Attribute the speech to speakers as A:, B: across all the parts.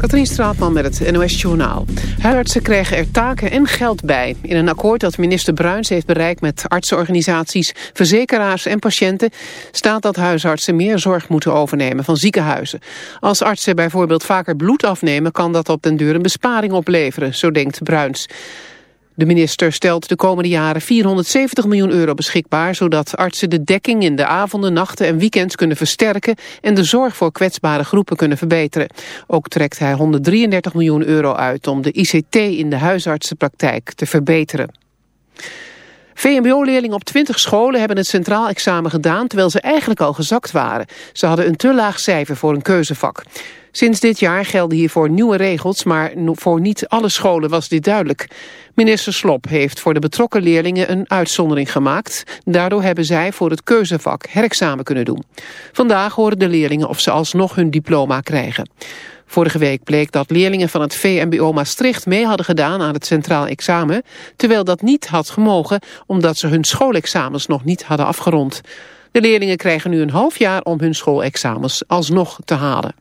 A: Katrien Straatman met het NOS Journaal. Huisartsen krijgen er taken en geld bij. In een akkoord dat minister Bruins heeft bereikt met artsenorganisaties, verzekeraars en patiënten... staat dat huisartsen meer zorg moeten overnemen van ziekenhuizen. Als artsen bijvoorbeeld vaker bloed afnemen... kan dat op den duur een besparing opleveren, zo denkt Bruins. De minister stelt de komende jaren 470 miljoen euro beschikbaar... zodat artsen de dekking in de avonden, nachten en weekends kunnen versterken... en de zorg voor kwetsbare groepen kunnen verbeteren. Ook trekt hij 133 miljoen euro uit om de ICT in de huisartsenpraktijk te verbeteren. VMBO-leerlingen op 20 scholen hebben het centraal examen gedaan... terwijl ze eigenlijk al gezakt waren. Ze hadden een te laag cijfer voor een keuzevak. Sinds dit jaar gelden hiervoor nieuwe regels, maar voor niet alle scholen was dit duidelijk. Minister Slop heeft voor de betrokken leerlingen een uitzondering gemaakt. Daardoor hebben zij voor het keuzevak herexamen kunnen doen. Vandaag horen de leerlingen of ze alsnog hun diploma krijgen. Vorige week bleek dat leerlingen van het VMBO Maastricht mee hadden gedaan aan het centraal examen, terwijl dat niet had gemogen omdat ze hun schoolexamens nog niet hadden afgerond. De leerlingen krijgen nu een half jaar om hun schoolexamens alsnog te halen.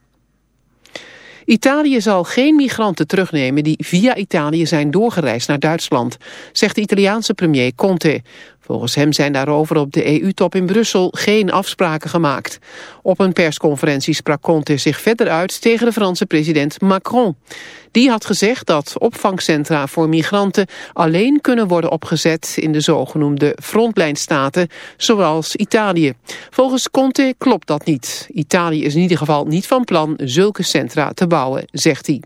A: Italië zal geen migranten terugnemen die via Italië zijn doorgereisd naar Duitsland, zegt de Italiaanse premier Conte. Volgens hem zijn daarover op de EU-top in Brussel geen afspraken gemaakt. Op een persconferentie sprak Conte zich verder uit tegen de Franse president Macron. Die had gezegd dat opvangcentra voor migranten alleen kunnen worden opgezet in de zogenoemde frontlijnstaten, zoals Italië. Volgens Conte klopt dat niet. Italië is in ieder geval niet van plan zulke centra te bouwen, zegt hij.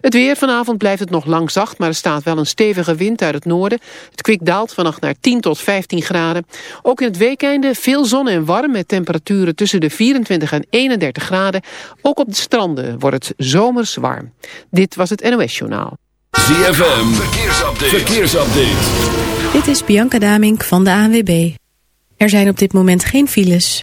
A: Het weer vanavond blijft het nog lang zacht, maar er staat wel een stevige wind uit het noorden. Het kwik daalt vannacht naar 10 tot 15 graden. Ook in het weekende veel zon en warm met temperaturen tussen de 24 en 31 graden. Ook op de stranden wordt het zomers warm. Dit was het NOS Journaal.
B: ZFM, verkeersupdate. verkeersupdate.
C: Dit is Bianca Damink van de ANWB. Er zijn op dit moment geen files.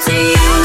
D: to you.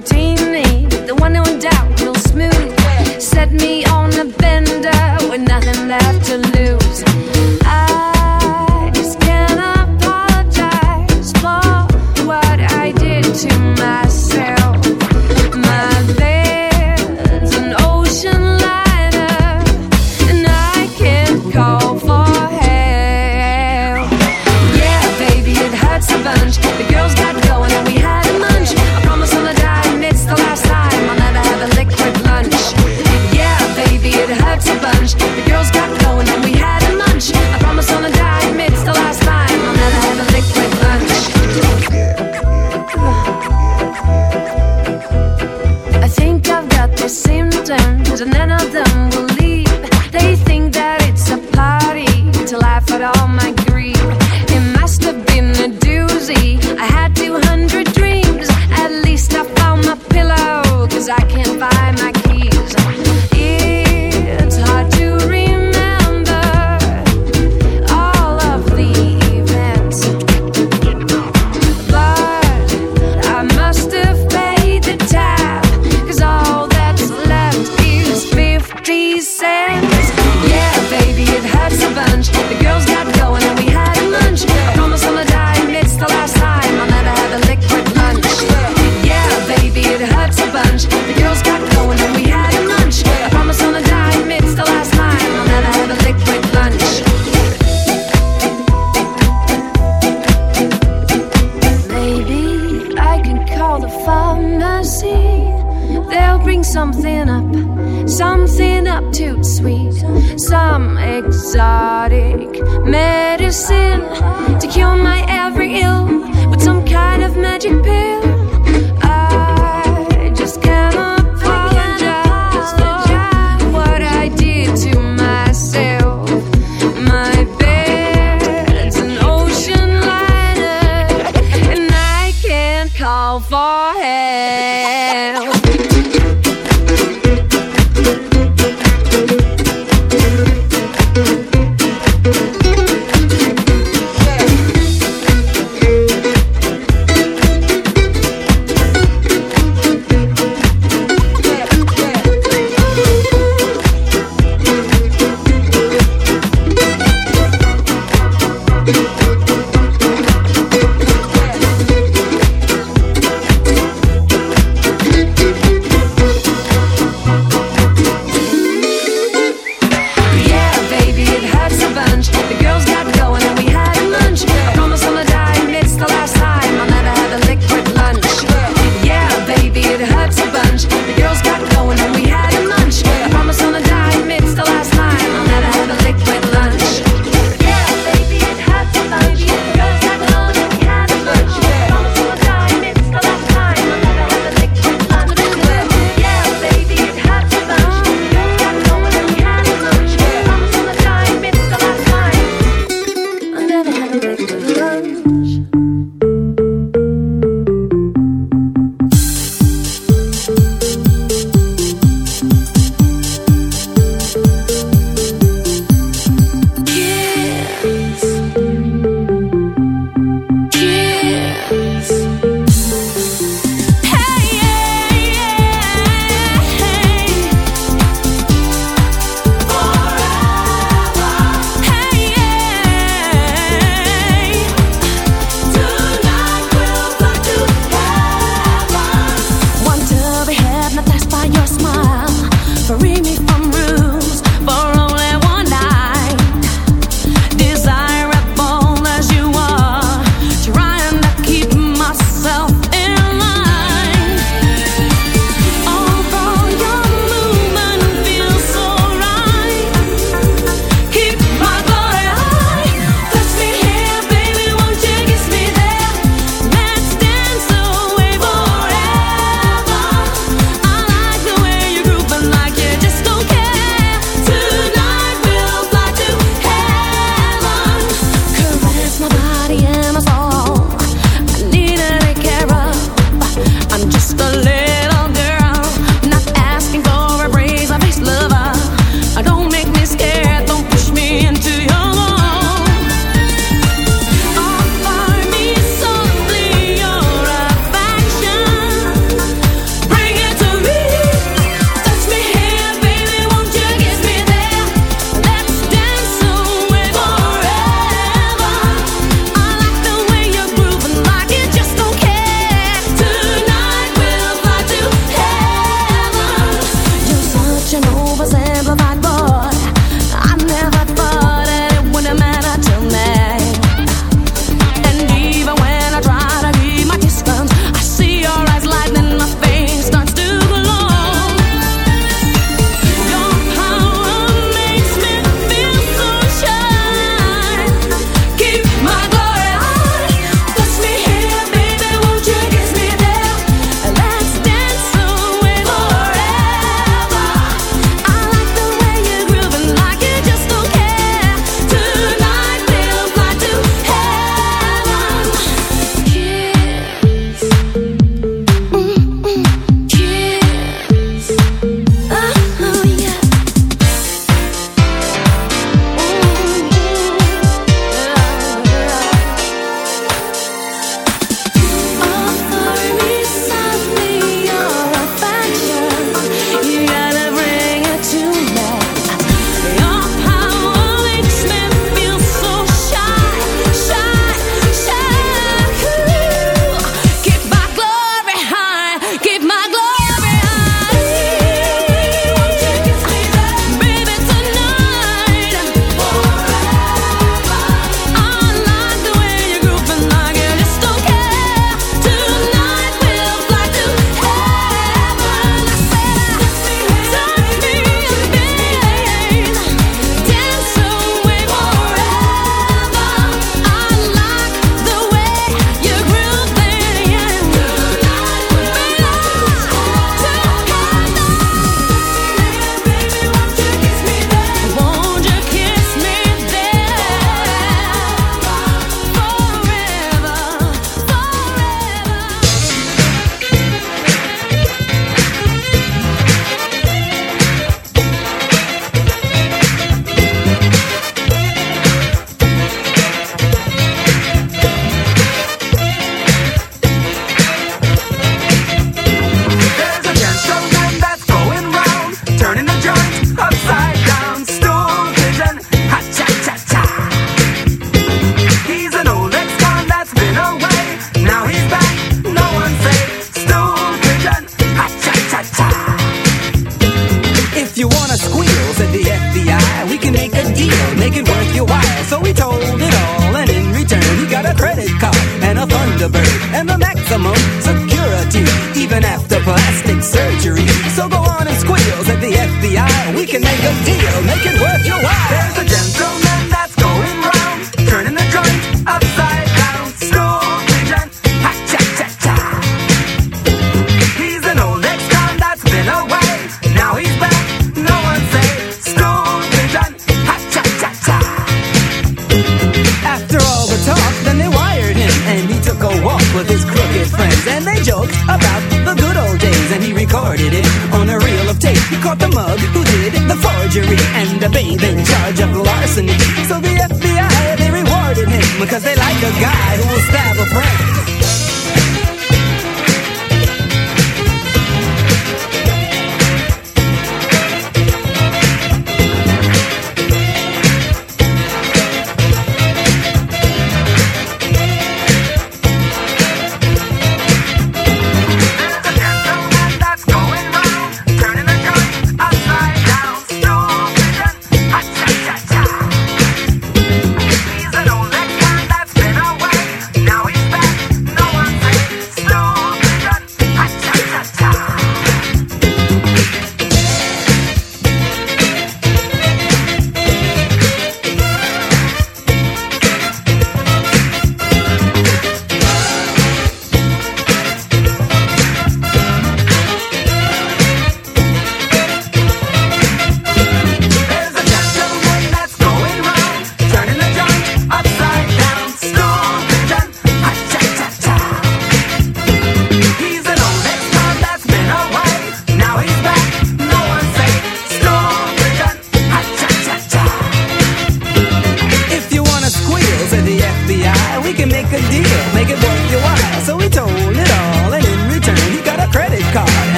E: quarantine. Medicine to cure my every ill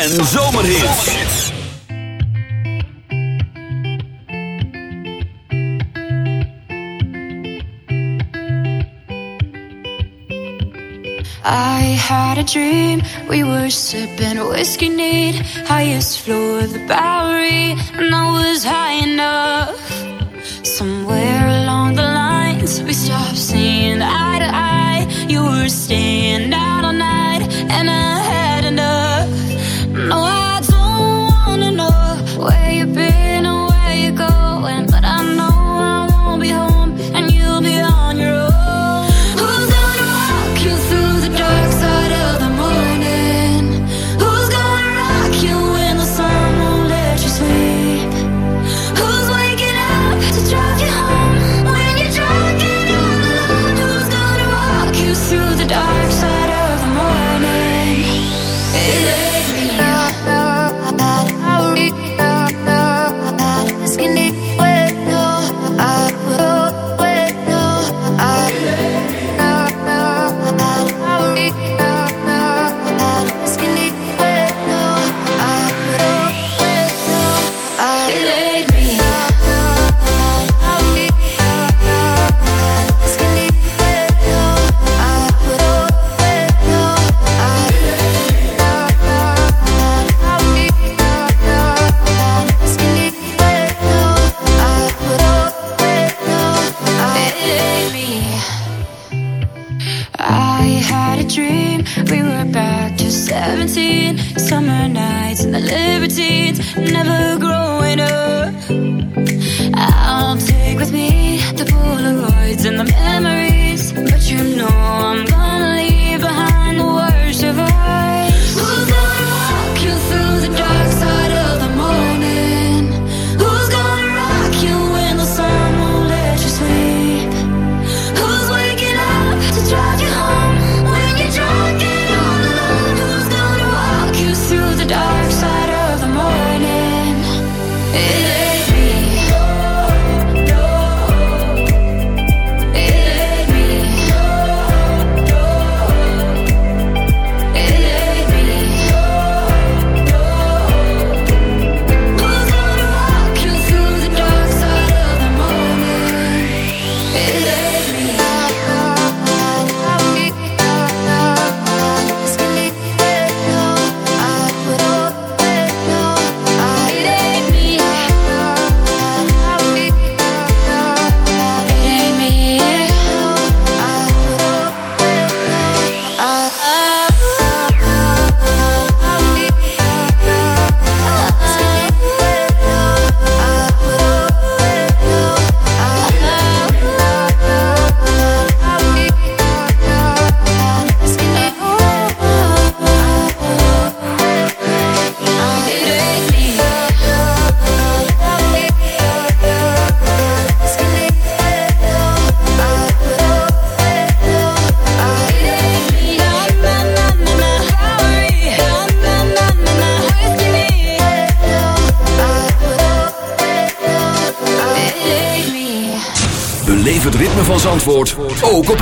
F: en zomerhits.
G: I had a dream, we were sipping whiskey neat, highest floor of the
F: bower.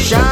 H: Shine.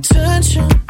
I: attention.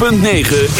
J: .9